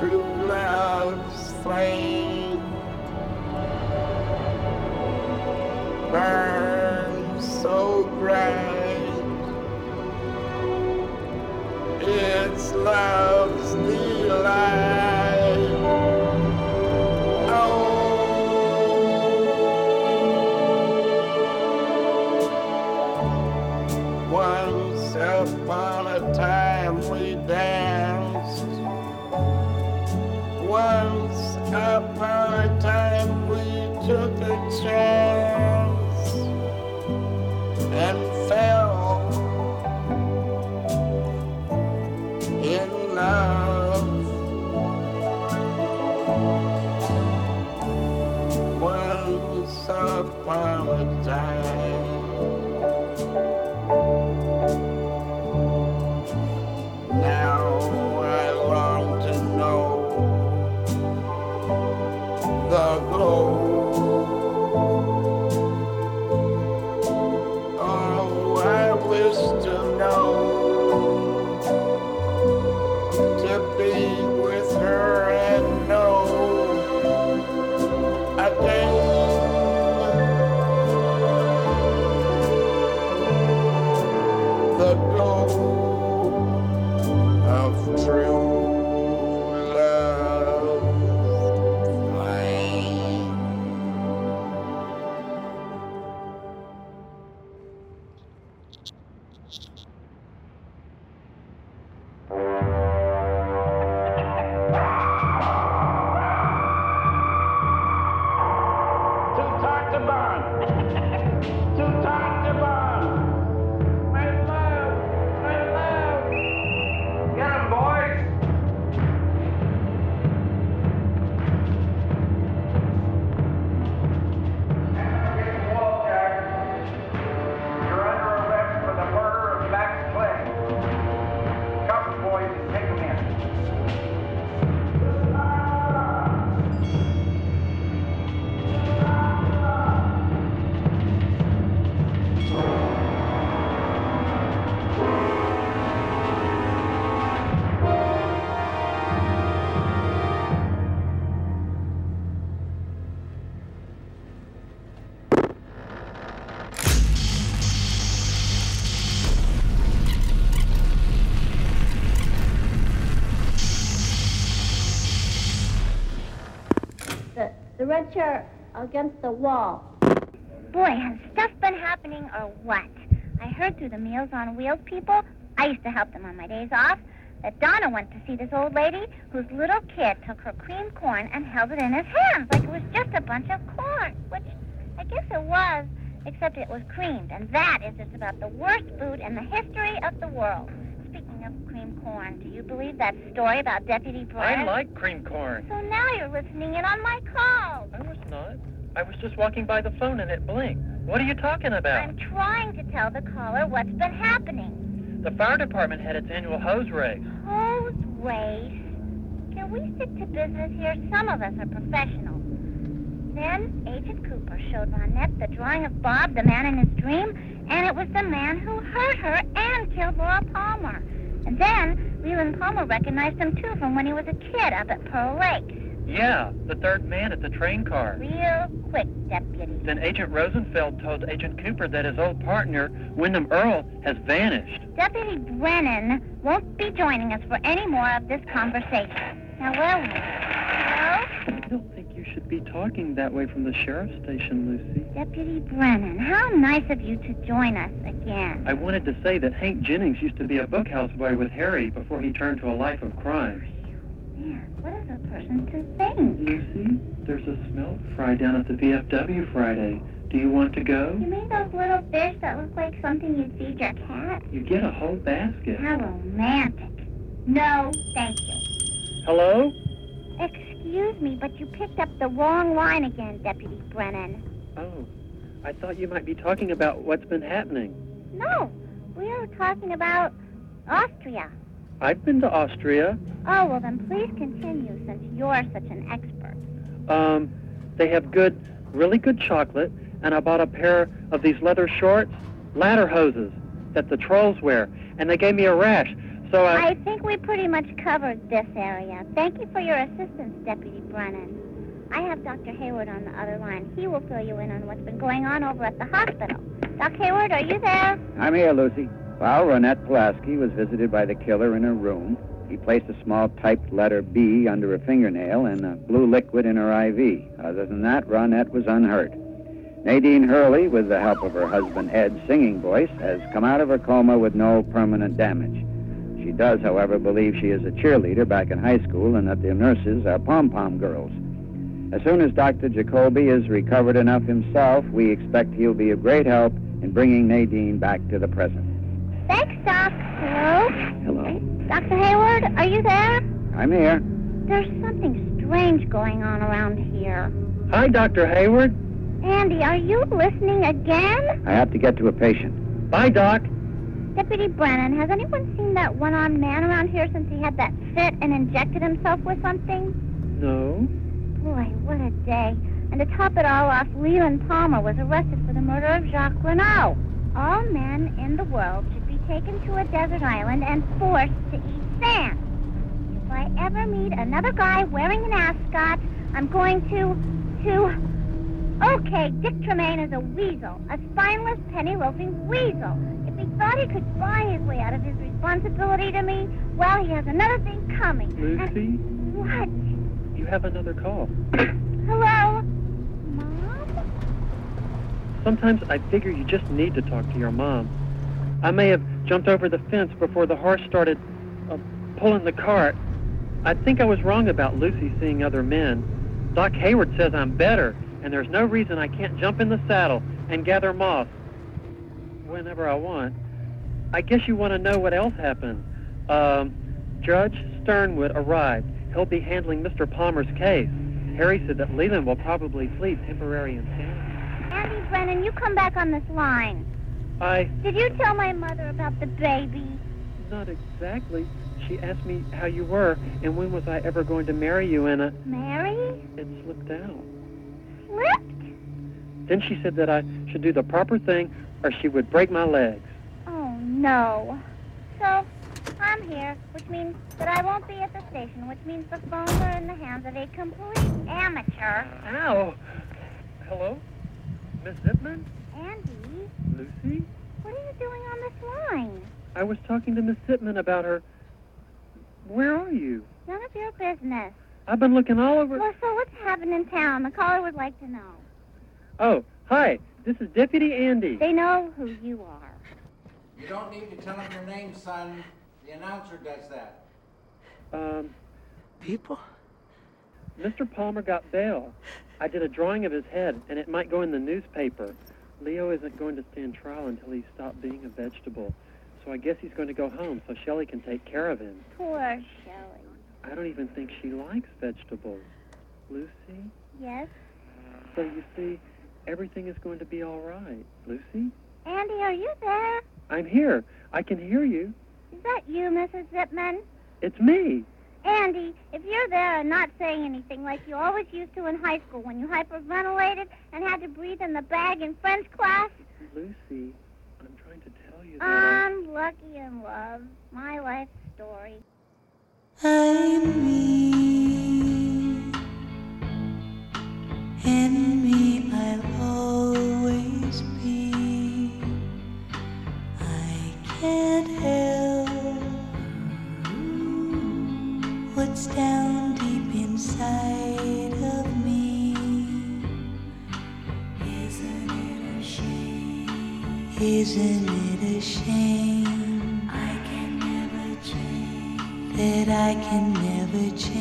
true love's flame so bright. It's love's against the wall. Boy, has stuff been happening or what? I heard through the Meals on Wheels people, I used to help them on my days off, that Donna went to see this old lady whose little kid took her cream corn and held it in his hands like it was just a bunch of corn, which I guess it was, except it was creamed, and that is just about the worst food in the history of the world. Of cream corn, do you believe that story about Deputy Bryant? I like cream corn. So now you're listening in on my call. I was not. I was just walking by the phone and it blinked. What are you talking about? I'm trying to tell the caller what's been happening. The fire department had its annual hose race. Hose race. Can we stick to business here? Some of us are professionals. Then Agent Cooper showed Ronette the drawing of Bob, the man in his dream, and it was the man who hurt her and killed Laura Palmer. And then Leland Palmer recognized him too from when he was a kid up at Pearl Lake. Yeah, the third man at the train car. Real quick, deputy. Then Agent Rosenfield told Agent Cooper that his old partner, Windom Earle, has vanished. Deputy Brennan won't be joining us for any more of this conversation. Now, where were we? I don't think you should be talking that way from the sheriff's station, Lucy. Deputy Brennan, how nice of you to join us again. I wanted to say that Hank Jennings used to be a bookhouse boy with Harry before he turned to a life of crime. Man, what is a person to think? Lucy, there's a smelt fry down at the VFW Friday. Do you want to go? You mean those little fish that look like something you'd feed your cat? You get a whole basket. How romantic. No, thank you. Hello? Excuse me, but you picked up the wrong line again, Deputy Brennan. Oh, I thought you might be talking about what's been happening. No, we are talking about Austria. I've been to Austria. Oh, well, then please continue since you're such an expert. Um, they have good, really good chocolate, and I bought a pair of these leather shorts, ladder hoses that the trolls wear, and they gave me a rash. So I. I think we pretty much covered this area. Thank you for your assistance, Deputy Brennan. I have Dr. Hayward on the other line. He will fill you in on what's been going on over at the hospital. Doc Hayward, are you there? I'm here, Lucy. Well, Ronette Pulaski was visited by the killer in her room. He placed a small typed letter B under her fingernail and a blue liquid in her IV. Other than that, Ronette was unhurt. Nadine Hurley, with the help of her husband Ed's singing voice, has come out of her coma with no permanent damage. She does, however, believe she is a cheerleader back in high school and that the nurses are pom-pom girls. As soon as Dr. Jacoby is recovered enough himself, we expect he'll be of great help in bringing Nadine back to the present. Thanks, Doc. Hello? Hello. Dr. Hayward, are you there? I'm here. There's something strange going on around here. Hi, Dr. Hayward. Andy, are you listening again? I have to get to a patient. Bye, Doc. Deputy Brennan, has anyone seen that one-armed man around here since he had that fit and injected himself with something? No. Boy, what a day. And to top it all off, Leland Palmer was arrested for the murder of Jacques Renault. All men in the world should be taken to a desert island and forced to eat sand. If I ever meet another guy wearing an ascot, I'm going to, to... Okay, Dick Tremaine is a weasel, a spineless, penny-loafing weasel. He thought he could buy his way out of his responsibility to me, well, he has another thing coming. And- Lucy, What? you have another call. Hello? Mom? Sometimes I figure you just need to talk to your mom. I may have jumped over the fence before the horse started uh, pulling the cart. I think I was wrong about Lucy seeing other men. Doc Hayward says I'm better, and there's no reason I can't jump in the saddle and gather moss whenever I want. I guess you want to know what else happened. Um, Judge Sternwood arrived. He'll be handling Mr. Palmer's case. Harry said that Leland will probably plead temporary insanity. Andy Brennan, you come back on this line. I Did you tell my mother about the baby? Not exactly. She asked me how you were and when was I ever going to marry you, and uh, Mary? it slipped out. Slipped? Then she said that I should do the proper thing or she would break my legs. Oh, no. So, I'm here, which means that I won't be at the station, which means the phones are in the hands of a complete amateur. Ow! Hello? Miss Zipman? Andy, Lucy? what are you doing on this line? I was talking to Miss Zipman about her. Where are you? None of your business. I've been looking all over. Well, so what's happened in town? The caller would like to know. Oh, hi. This is Deputy Andy. They know who you are. You don't need to tell them your name, son. The announcer does that. Um, People? Mr. Palmer got bail. I did a drawing of his head, and it might go in the newspaper. Leo isn't going to stand trial until he's stopped being a vegetable. So I guess he's going to go home so Shelley can take care of him. Poor Shelley. I don't even think she likes vegetables. Lucy? Yes? So you see, everything is going to be all right. Lucy? Andy, are you there? I'm here. I can hear you. Is that you, Mrs. Zipman? It's me. Andy, if you're there and not saying anything like you always used to in high school when you hyperventilated and had to breathe in the bag in French class, Lucy, I'm trying to tell you that. I- I'm lucky in love. My life story. I'm me, and me I'll always Can't help what's down deep inside of me. Isn't it a shame? Isn't it a shame? I can never change. That I can never change,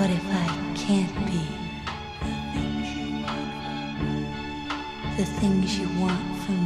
What if I can't be the things you want from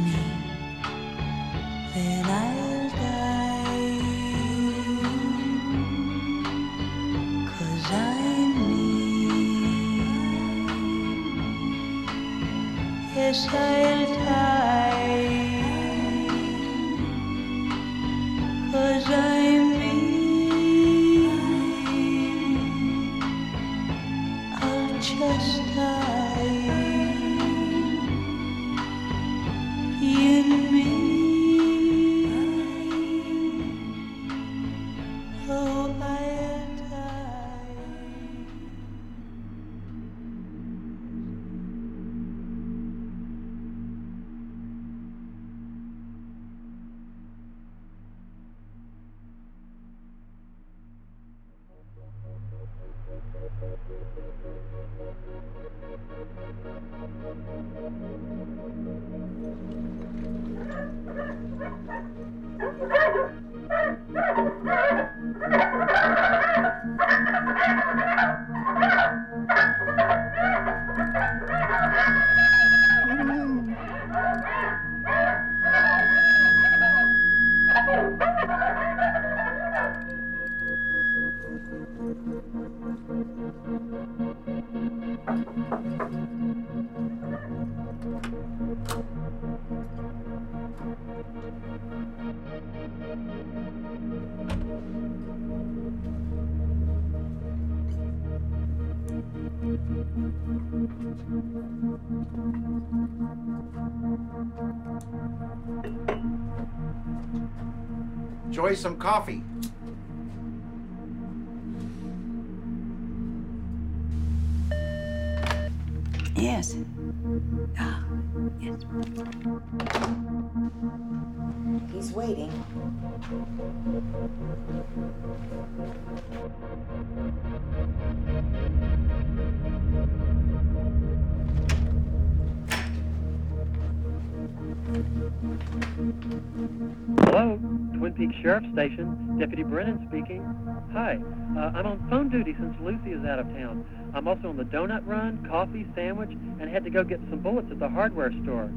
Enjoy some coffee. Yes. Ah, yes. He's waiting. Hello, Twin Peaks Sheriff Station. Deputy Brennan speaking. Hi, uh, I'm on phone duty since Lucy is out of town. I'm also on the donut run, coffee, sandwich, and had to go get some bullets at the hardware store.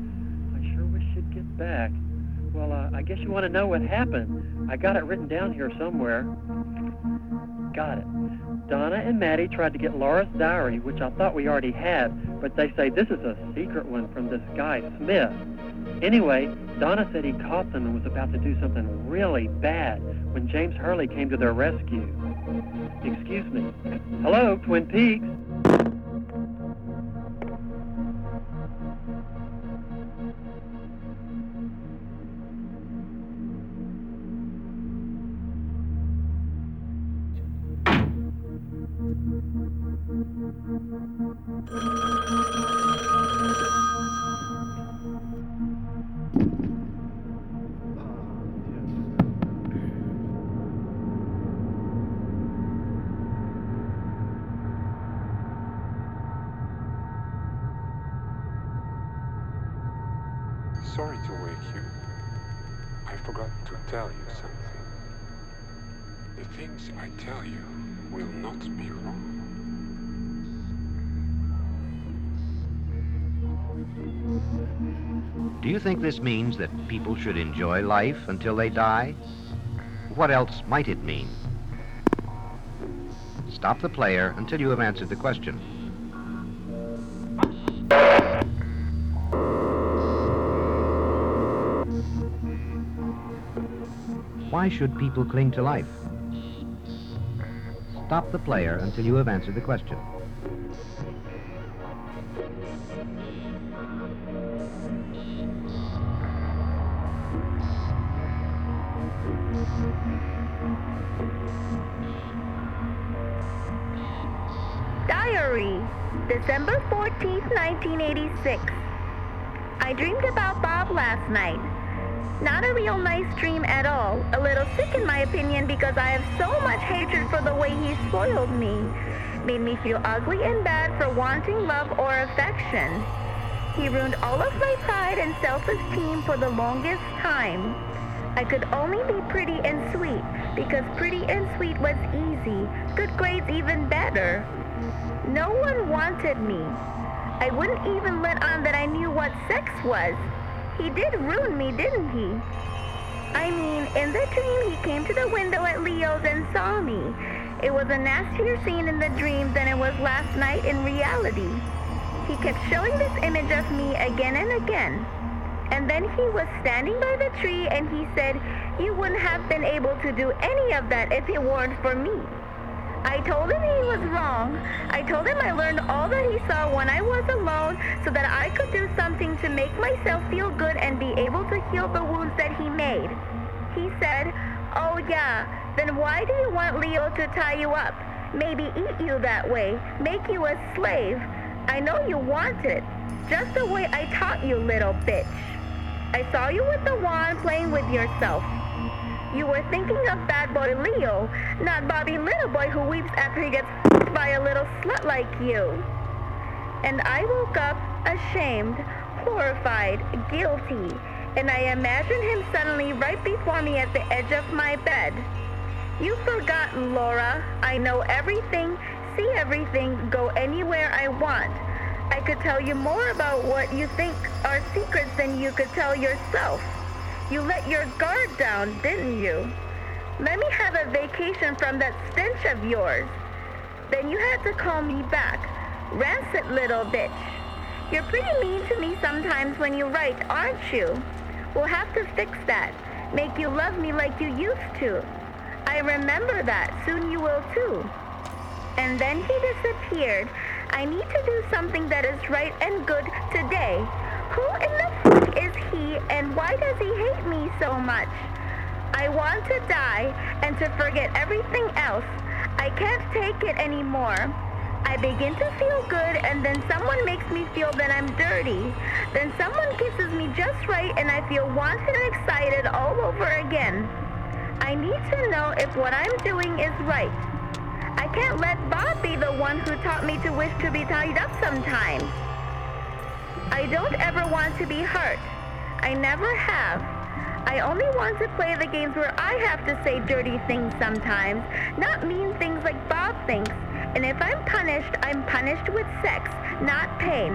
I sure wish you'd get back. Well, uh, I guess you want to know what happened. I got it written down here somewhere. Got it. Donna and Maddie tried to get Laura's diary, which I thought we already had, but they say this is a secret one from this guy, Smith. Anyway, Donna said he caught them and was about to do something really bad when James Hurley came to their rescue. Excuse me. Hello, Twin Peaks. Sorry to wake you. I forgot to tell you something. The things I tell you will not be wrong. Do you think this means that people should enjoy life until they die? What else might it mean? Stop the player until you have answered the question. Why should people cling to life? Stop the player until you have answered the question. Diary, December 14th, 1986. I dreamed about Bob last night. Not a real nice dream at all. A little sick in my opinion because I have so much hatred for the way he spoiled me. Made me feel ugly and bad for wanting love or affection. He ruined all of my pride and self-esteem for the longest time. I could only be pretty and sweet because pretty and sweet was easy. Good grades even better. No one wanted me. I wouldn't even let on that I knew what sex was. He did ruin me, didn't he? I mean, in the dream, he came to the window at Leo's and saw me. It was a nastier scene in the dream than it was last night in reality. He kept showing this image of me again and again. And then he was standing by the tree and he said, You wouldn't have been able to do any of that if it weren't for me. I told him he was wrong. I told him I learned all that he saw when I was alone so that I could do something to make myself feel good and be able to heal the wounds that he made. He said, Oh yeah, then why do you want Leo to tie you up? Maybe eat you that way, make you a slave. I know you want it, just the way I taught you, little bitch. I saw you with the wand playing with yourself. You were thinking of bad boy Leo, not Bobby Little Boy who weeps after he gets f***ed by a little slut like you. And I woke up ashamed, horrified, guilty, and I imagined him suddenly right before me at the edge of my bed. You've forgotten, Laura. I know everything, see everything, go anywhere I want. I could tell you more about what you think are secrets than you could tell yourself. You let your guard down, didn't you? Let me have a vacation from that stench of yours. Then you had to call me back. Rancid little bitch. You're pretty mean to me sometimes when you write, aren't you? We'll have to fix that. Make you love me like you used to. I remember that. Soon you will too. And then he disappeared. I need to do something that is right and good today. Who in the fuck is he and why does he hate me so much? I want to die and to forget everything else. I can't take it anymore. I begin to feel good and then someone makes me feel that I'm dirty. Then someone kisses me just right and I feel wanted and excited all over again. I need to know if what I'm doing is right. I can't let Bob be the one who taught me to wish to be tied up sometimes. I don't ever want to be hurt. I never have. I only want to play the games where I have to say dirty things sometimes, not mean things like Bob thinks. And if I'm punished, I'm punished with sex, not pain.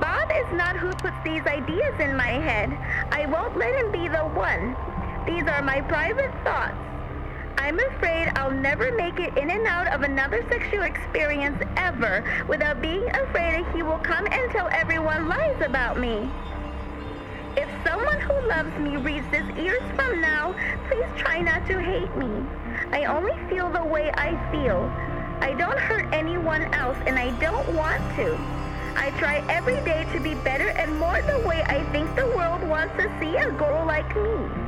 Bob is not who puts these ideas in my head. I won't let him be the one. These are my private thoughts. I'm afraid I'll never make it in and out of another sexual experience ever without being afraid that he will come and tell everyone lies about me. If someone who loves me reads this years from now, please try not to hate me. I only feel the way I feel. I don't hurt anyone else and I don't want to. I try every day to be better and more the way I think the world wants to see a girl like me.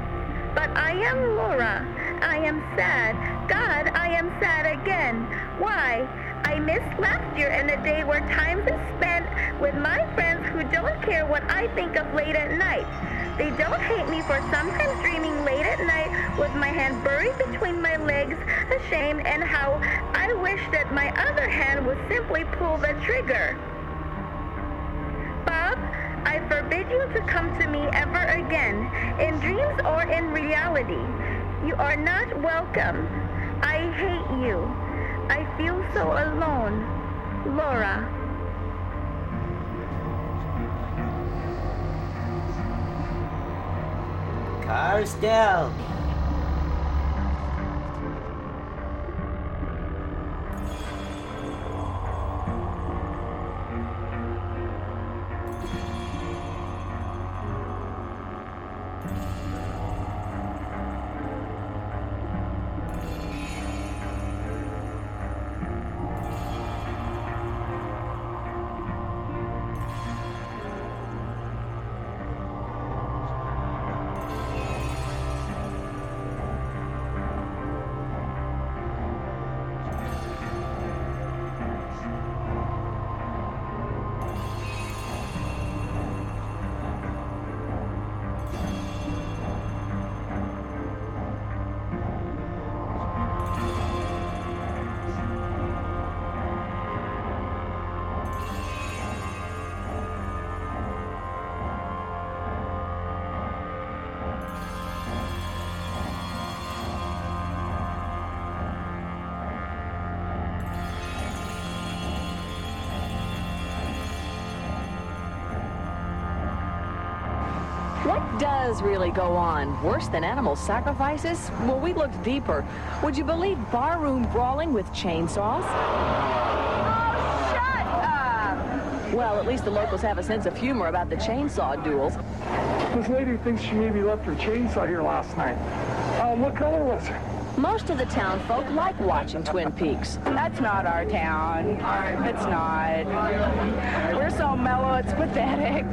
But I am Laura. I am sad. God, I am sad again. Why? I missed last year and a day where time is spent with my friends who don't care what I think of late at night. They don't hate me for sometimes dreaming late at night with my hand buried between my legs, ashamed, and how I wish that my other hand would simply pull the trigger. Bob, I forbid you to come to me ever again, in dreams or in reality. You are not welcome. I hate you. I feel so alone. Laura. Car's does really go on. Worse than animal sacrifices? Well, we looked deeper. Would you believe barroom brawling with chainsaws? Well, at least the locals have a sense of humor about the chainsaw duels. This lady thinks she maybe left her chainsaw here last night. Um, what color was it? Most of the town folk like watching Twin Peaks. That's not our town. It's not. We're so mellow, it's pathetic.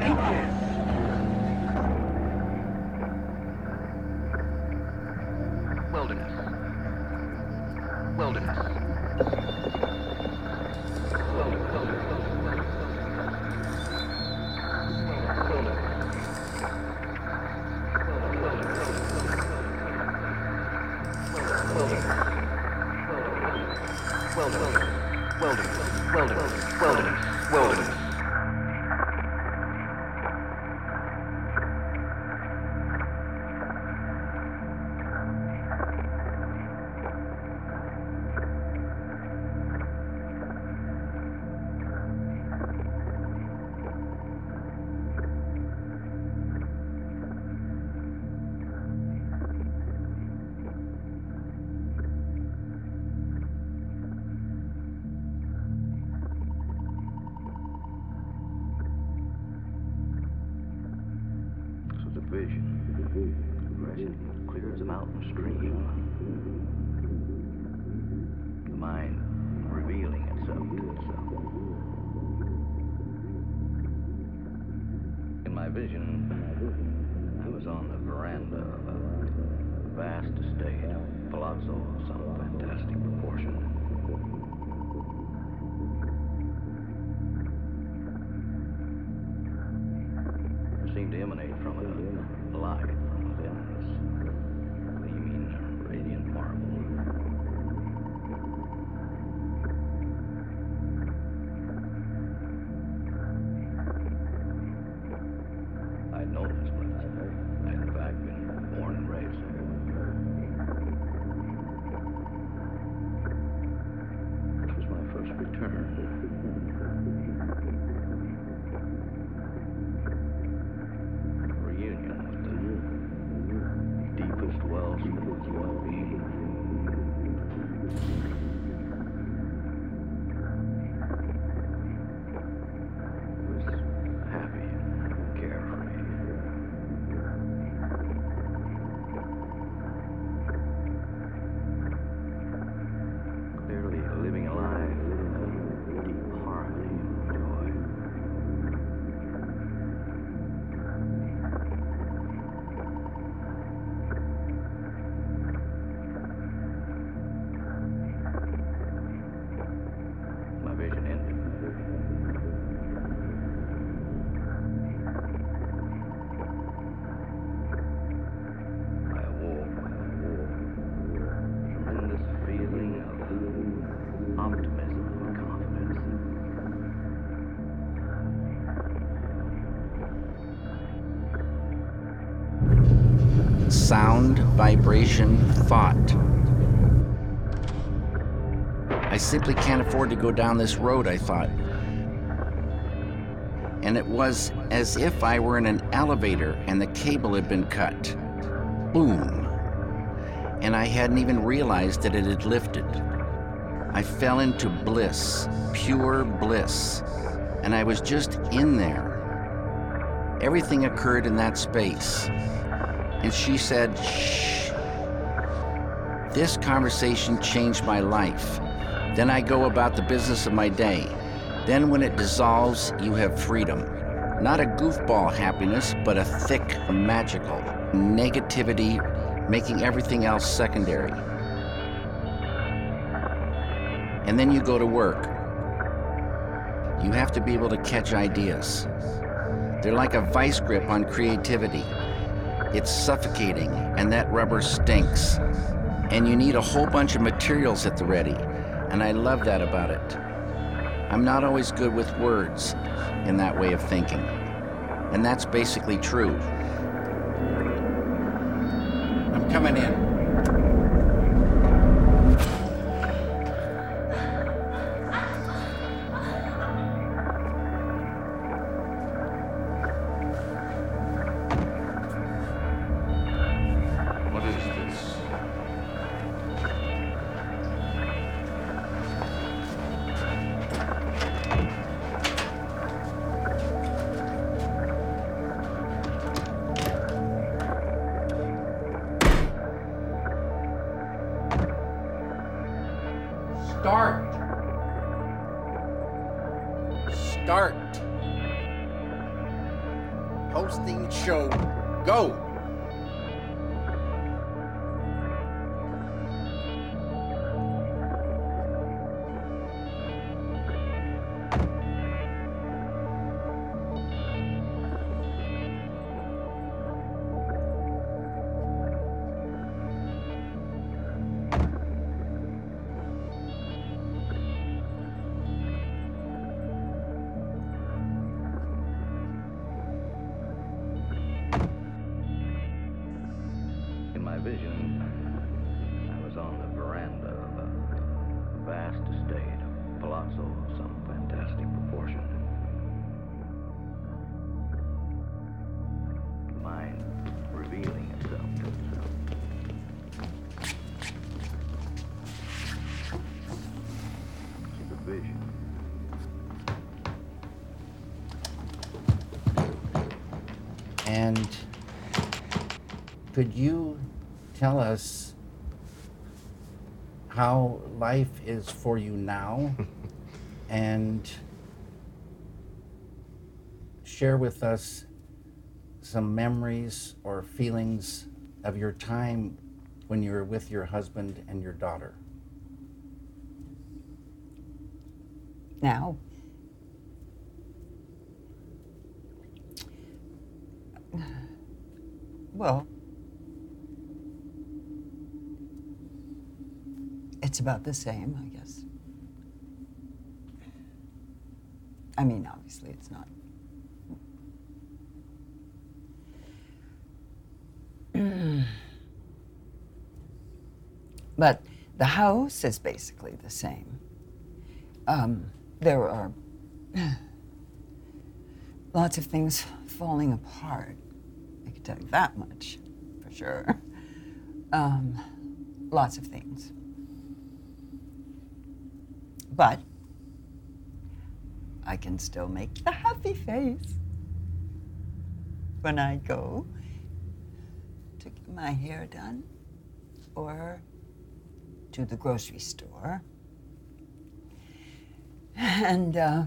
Deepest wells vibration, thought. I simply can't afford to go down this road, I thought. And it was as if I were in an elevator and the cable had been cut. Boom. And I hadn't even realized that it had lifted. I fell into bliss, pure bliss. And I was just in there. Everything occurred in that space. And she said, shh. This conversation changed my life. Then I go about the business of my day. Then, when it dissolves, you have freedom. Not a goofball happiness, but a thick, magical negativity, making everything else secondary. And then you go to work. You have to be able to catch ideas. They're like a vice grip on creativity. It's suffocating, and that rubber stinks. And you need a whole bunch of materials at the ready, and I love that about it. I'm not always good with words in that way of thinking, and that's basically true. I'm coming in. Palazzo of some fantastic proportion. Mind revealing itself to itself. It's a vision. And could you tell us how life is for you now and share with us some memories or feelings of your time when you were with your husband and your daughter? Now, well, it's about the same, I guess. I mean, obviously, it's not. but the house is basically the same. Um, there are lots of things falling apart. I can tell you that much for sure. Um, lots of things. But I can still make the happy face when I go to get my hair done or to the grocery store. And uh,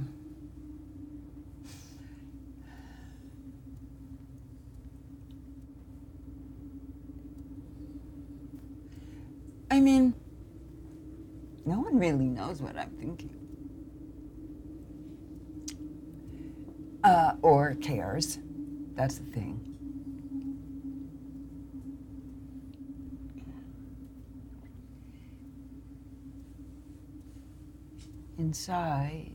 I mean, one really knows what I'm thinking. Uh, or cares. That's the thing. Inside,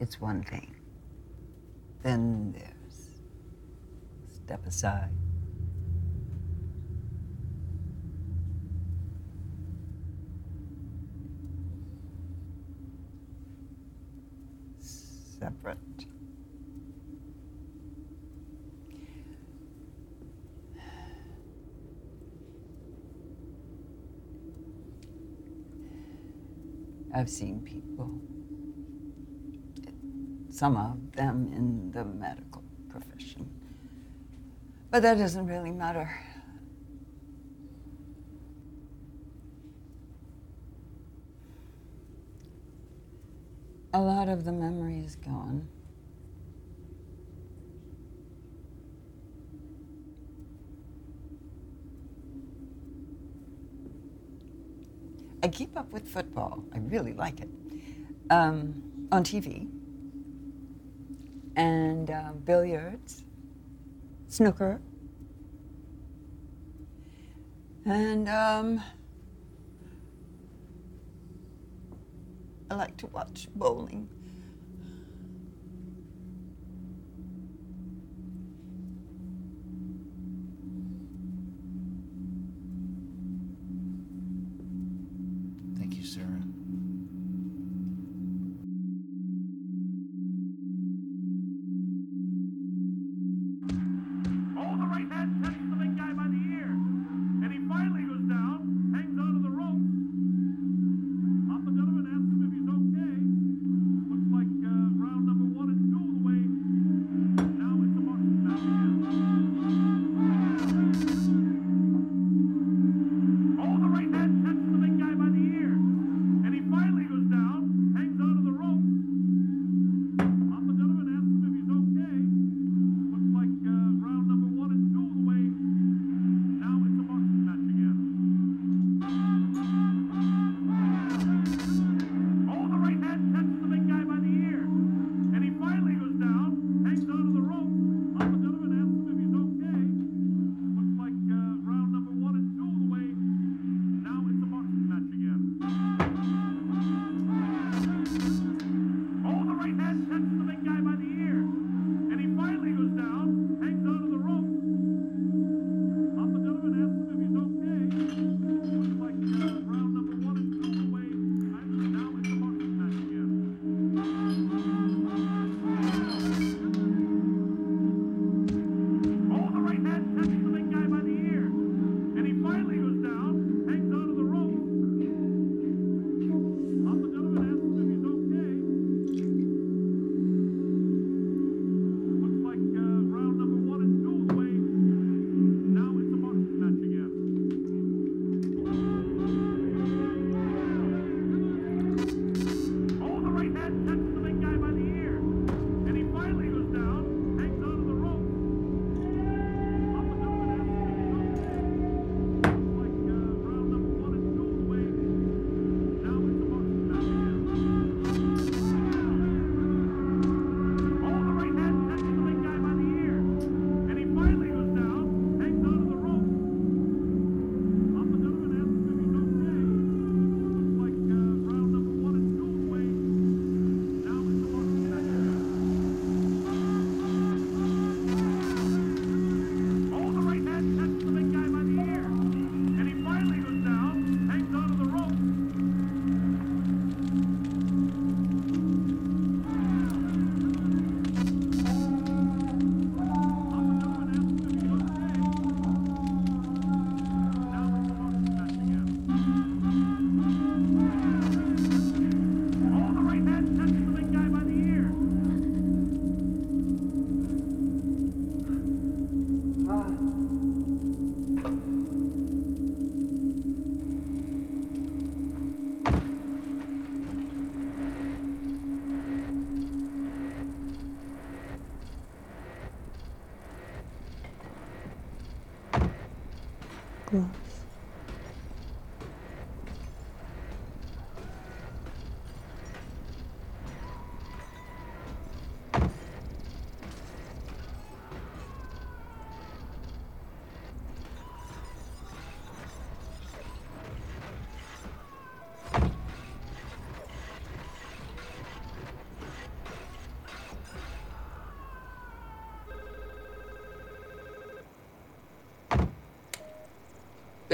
it's one thing. Then there's step aside. I've seen people, some of them in the medical profession. But that doesn't really matter. A lot of the memory is gone. I keep up with football. I really like it. Um, on TV. And uh, billiards, snooker. And um, I like to watch bowling.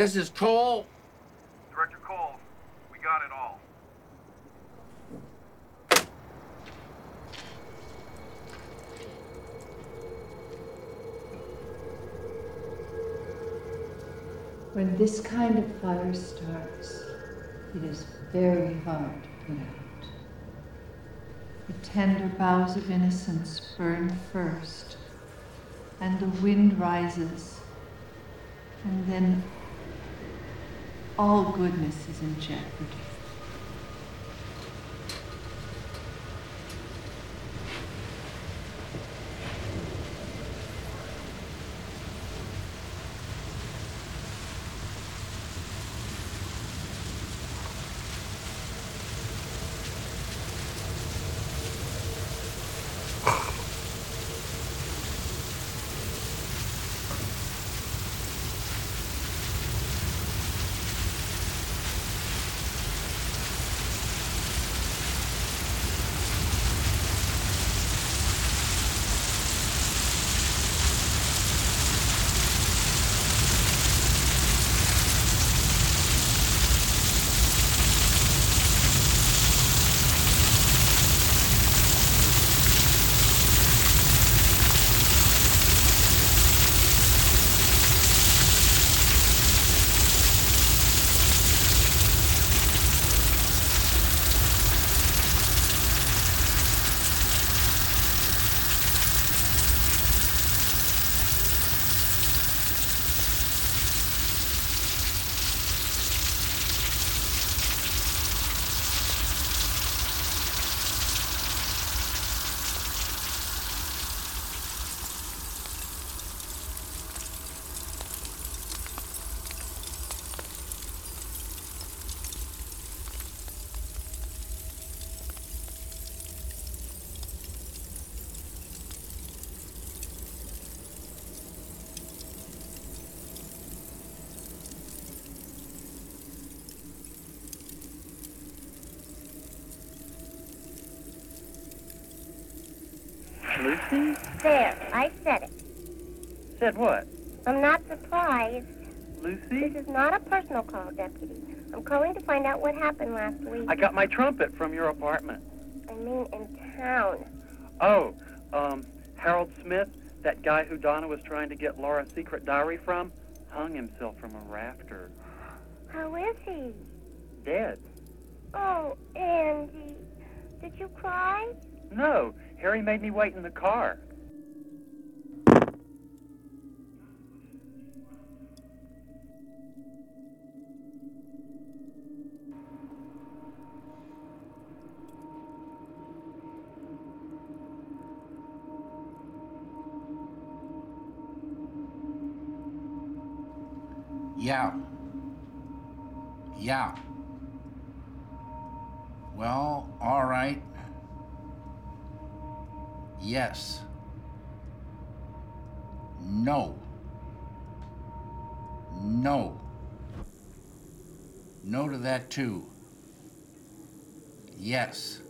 This is Cole. Director Cole, we got it all. When this kind of fire starts, it is very hard to put out. The tender boughs of innocence burn first, and the wind rises, and then all goodness is in jeopardy. Lucy? There, I said it. Said what? I'm not surprised. Lucy? This is not a personal call, Deputy. I'm calling to find out what happened last week. I got my trumpet from your apartment. I mean, in town. Oh, um, Harold Smith, that guy who Donna was trying to get Laura's secret diary from, hung himself from a rafter. How is he? Dead. Oh, Andy. Did you cry? No, Harry made me wait in the car. Yeah. Yeah. Well, all right. Yes. No. No. No to that, too. Yes.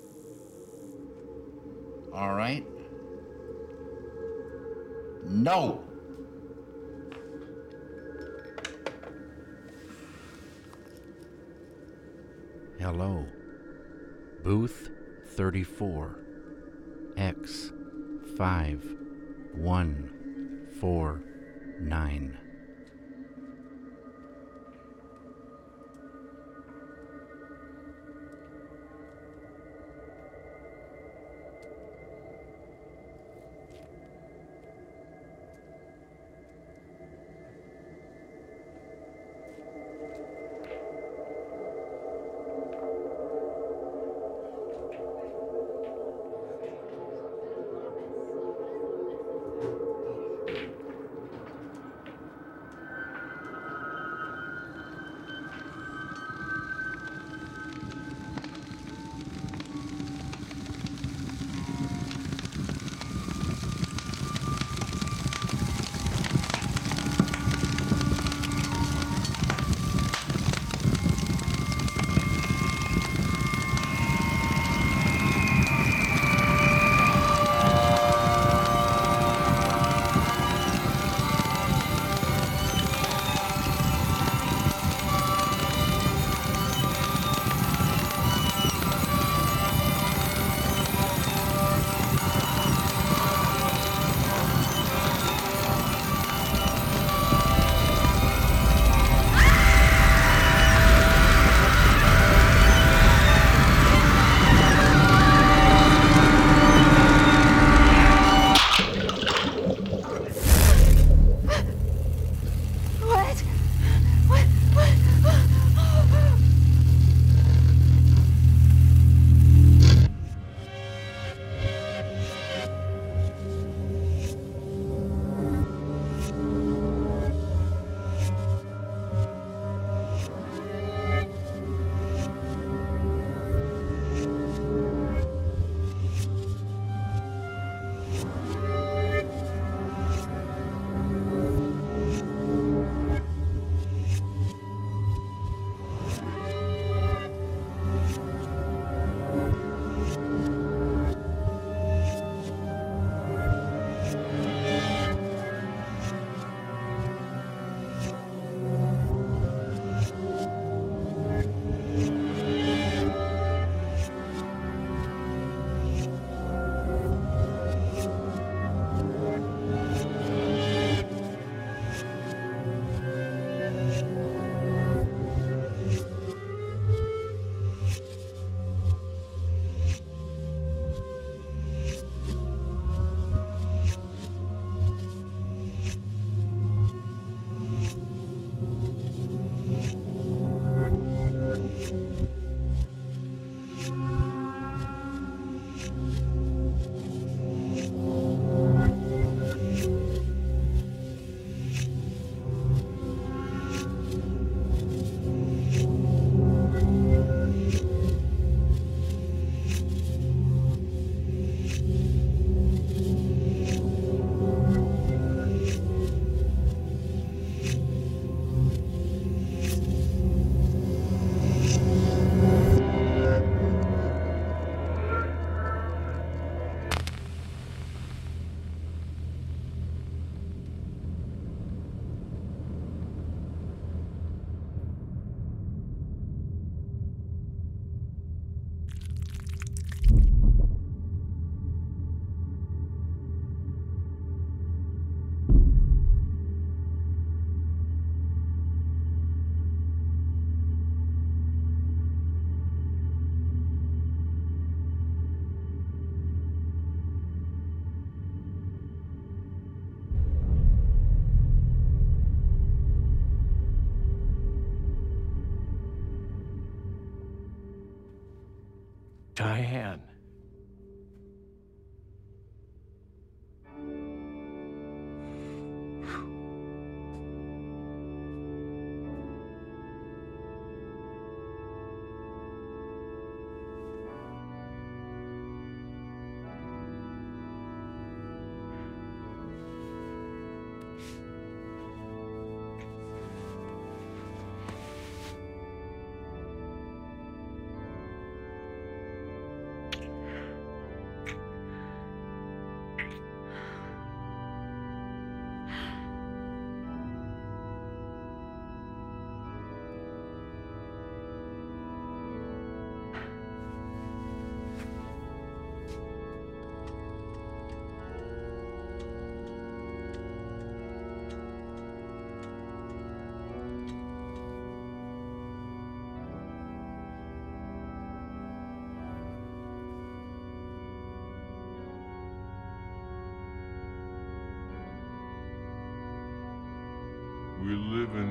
All right. No. Hello. Booth 34. X 5149. We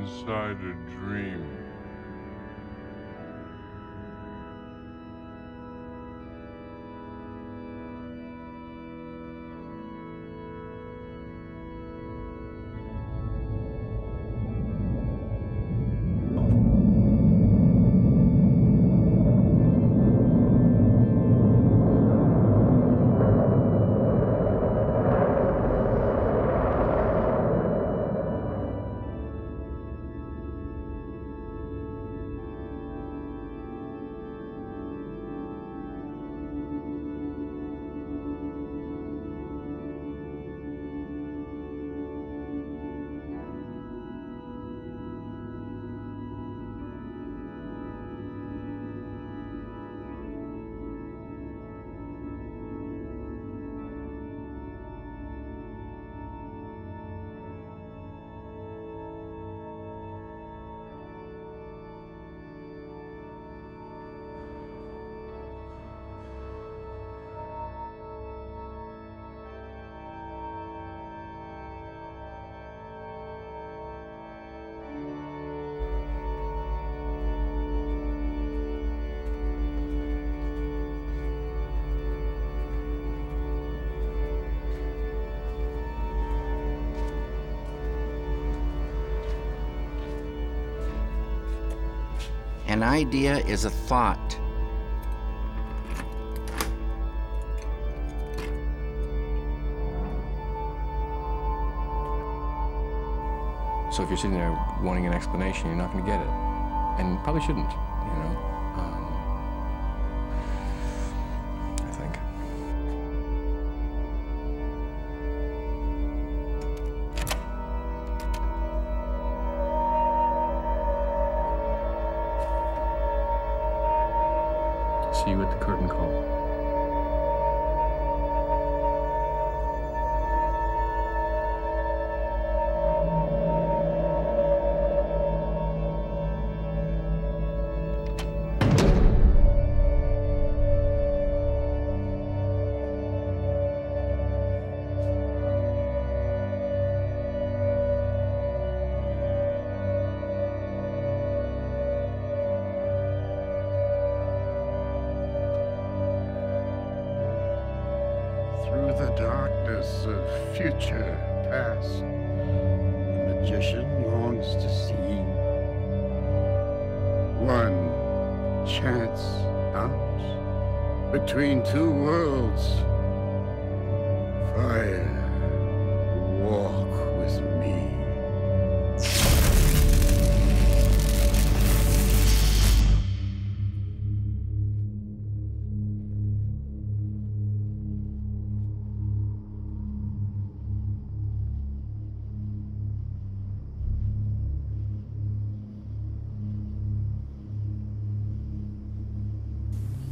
inside a dream. An idea is a thought. So if you're sitting there wanting an explanation, you're not going to get it, and probably shouldn't. You know,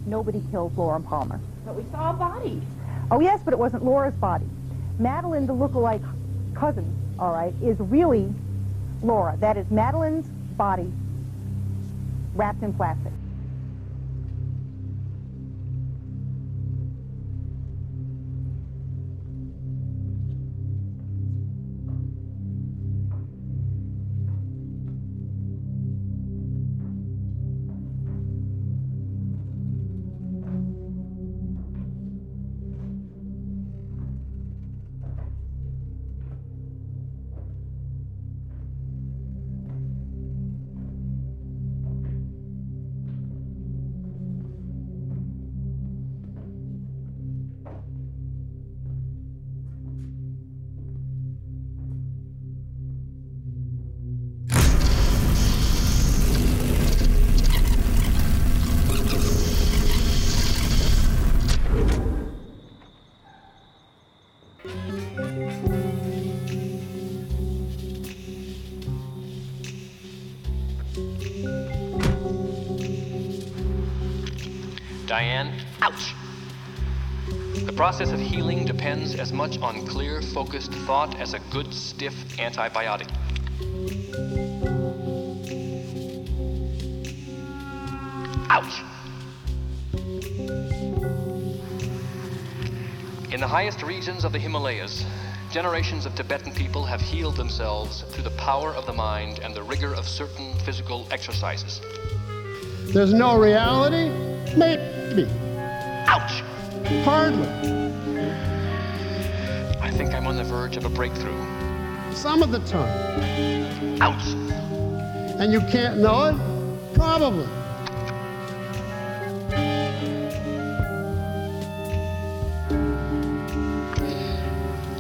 Nobody killed Laura Palmer. But we saw a body. Oh, yes, but it wasn't Laura's body. Madeline, the look-alike cousin, all right, is really Laura. That is Madeline's body wrapped in plastic. Process of healing depends as much on clear, focused thought as a good, stiff antibiotic. Ouch! In the highest regions of the Himalayas, Generations of Tibetan people have healed themselves through the power of the mind and the rigor of certain physical exercises. There's no reality? Maybe. Hardly. I think I'm on the verge of a breakthrough. Some of the time. Ouch! And you can't know it? Probably.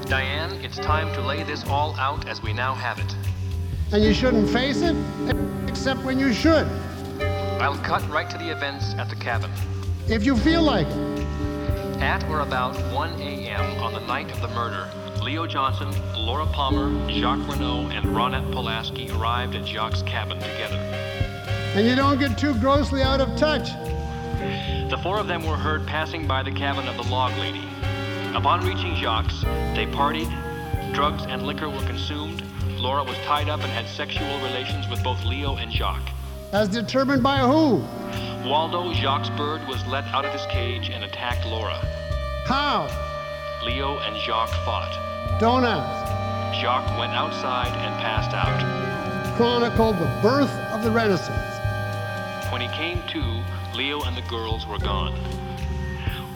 Diane, it's time to lay this all out as we now have it. And you shouldn't face it, except when you should. I'll cut right to the events at the cabin. If you feel like it. At or about 1 a.m. on the night of the murder, Leo Johnson, Laura Palmer, Jacques Renault, and Ronette Pulaski arrived at Jacques' cabin together. And you don't get too grossly out of touch. The four of them were heard passing by the cabin of the log lady. Upon reaching Jacques, they partied, drugs and liquor were consumed, Laura was tied up and had sexual relations with both Leo and Jacques. As determined by who? Waldo Jacques Bird was let out of his cage and attacked Laura. How? Leo and Jacques fought. Don't ask. Jacques went outside and passed out. Chronicled the birth of the Renaissance. When he came to, Leo and the girls were gone.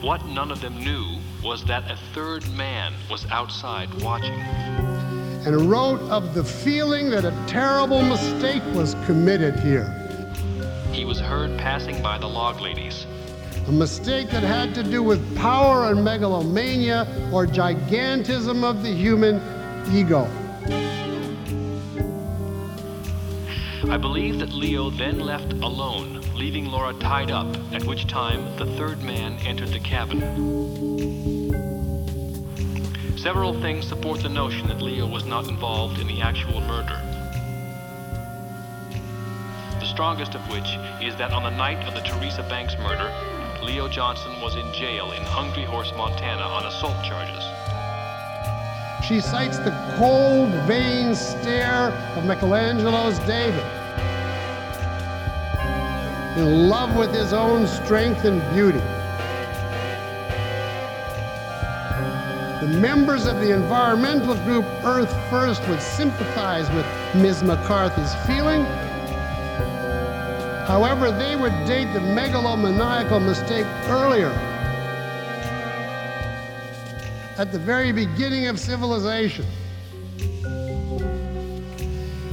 What none of them knew was that a third man was outside watching. And wrote of the feeling that a terrible mistake was committed here. He was heard passing by the log ladies. A mistake that had to do with power and megalomania or gigantism of the human ego. I believe that Leo then left alone, leaving Laura tied up, at which time the third man entered the cabin. Several things support the notion that Leo was not involved in the actual murder. Strongest of which is that on the night of the Teresa Banks murder, Leo Johnson was in jail in Hungry Horse, Montana on assault charges. She cites the cold, vain stare of Michelangelo's David. In love with his own strength and beauty. The members of the environmental group Earth First would sympathize with Ms. McCarthy's feeling. However, they would date the megalomaniacal mistake earlier, at the very beginning of civilization.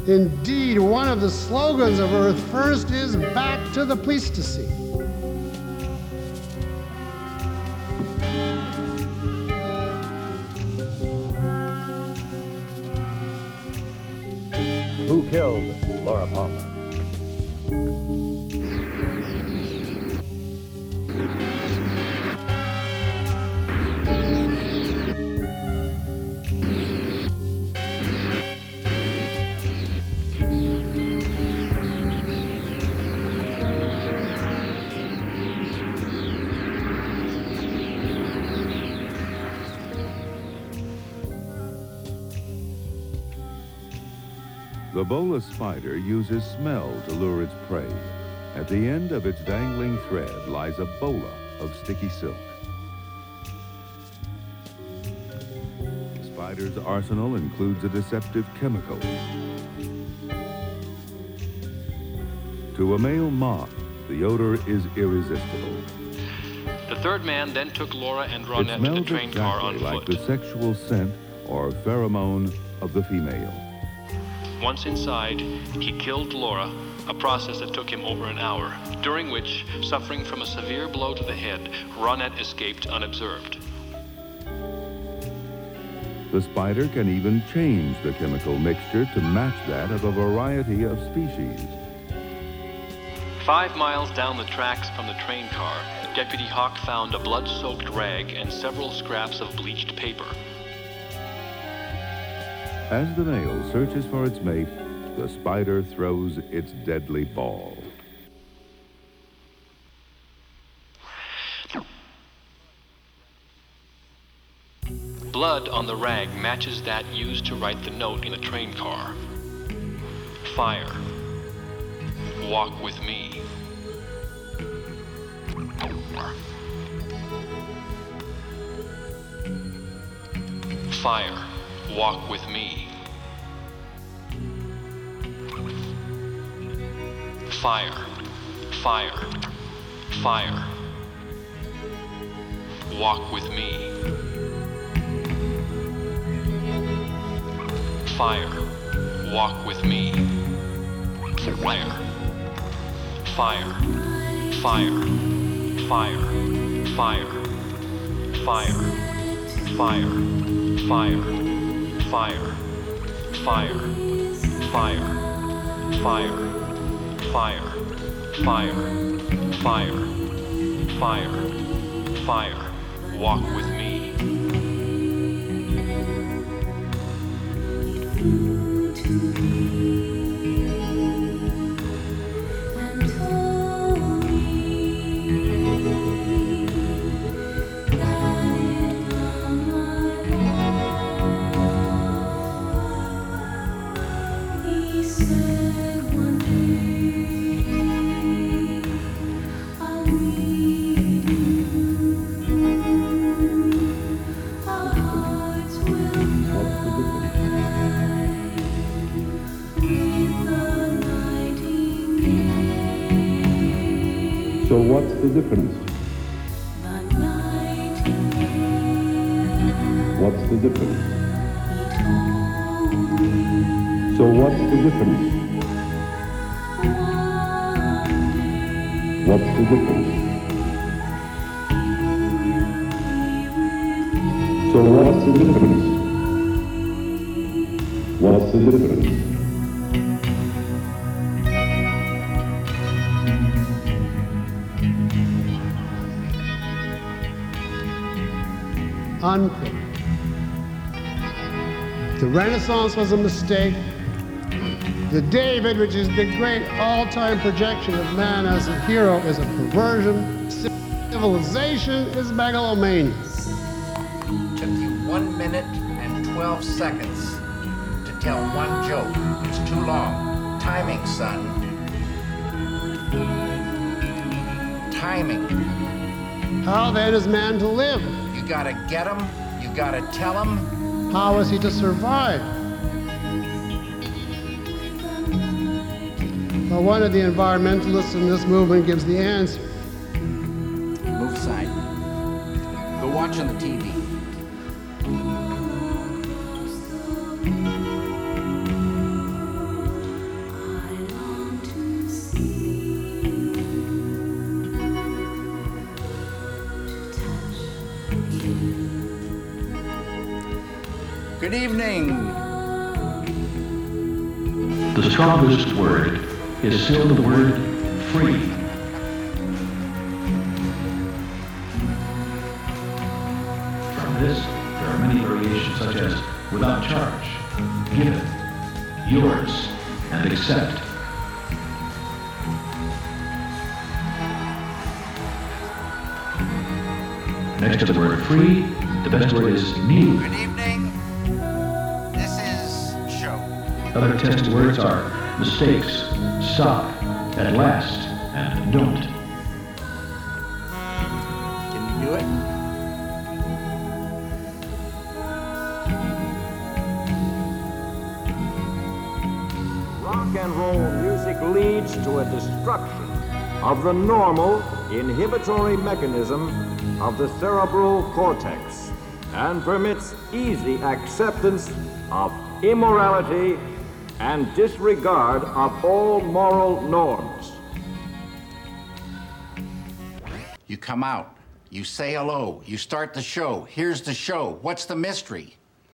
Indeed, one of the slogans of Earth First is back to the Pleistocene. Bola spider uses smell to lure its prey. At the end of its dangling thread lies a bola of sticky silk. The spider's arsenal includes a deceptive chemical. To a male moth, the odor is irresistible. The third man then took Laura and Ronette to the train car on exactly like foot. the sexual scent or pheromone of the female. Once inside, he killed Laura, a process that took him over an hour, during which, suffering from a severe blow to the head, Ronette escaped unobserved. The spider can even change the chemical mixture to match that of a variety of species. Five miles down the tracks from the train car, Deputy Hawk found a blood-soaked rag and several scraps of bleached paper. As the male searches for its mate, the spider throws its deadly ball. Blood on the rag matches that used to write the note in the train car. Fire. Walk with me. Fire. Walk with me. Fire, fire, fire. Walk with me. Fire, walk with me. Fire, fire, fire, fire, fire, fire, fire, fire, fire, fire, fire, fire, fire, fire, fire, fire, fire. Walk with me. The difference? What's the difference? So what's the difference? What's the difference? Renaissance was a mistake. The David, which is the great all-time projection of man as a hero, is a perversion. Civilization is megalomania. Took you one minute and 12 seconds to tell one joke. It's too long. Timing, son. Timing. How then is man to live? You gotta get him. You gotta tell him. How is he to survive? Well, one of the environmentalists in this movement gives the answer. Move aside. Go watch on the TV. Good evening. The strongest word is still the word free. From this, there are many variations such as without charge, given, yours, and accept. Next to the word free, the best word is new. Good evening. This is show. Other tested words are mistakes, stop, at last, and don't. Can you do it? Rock and roll music leads to a destruction of the normal inhibitory mechanism of the cerebral cortex and permits easy acceptance of immorality and disregard of all moral norms. You come out. You say hello. You start the show. Here's the show. What's the mystery?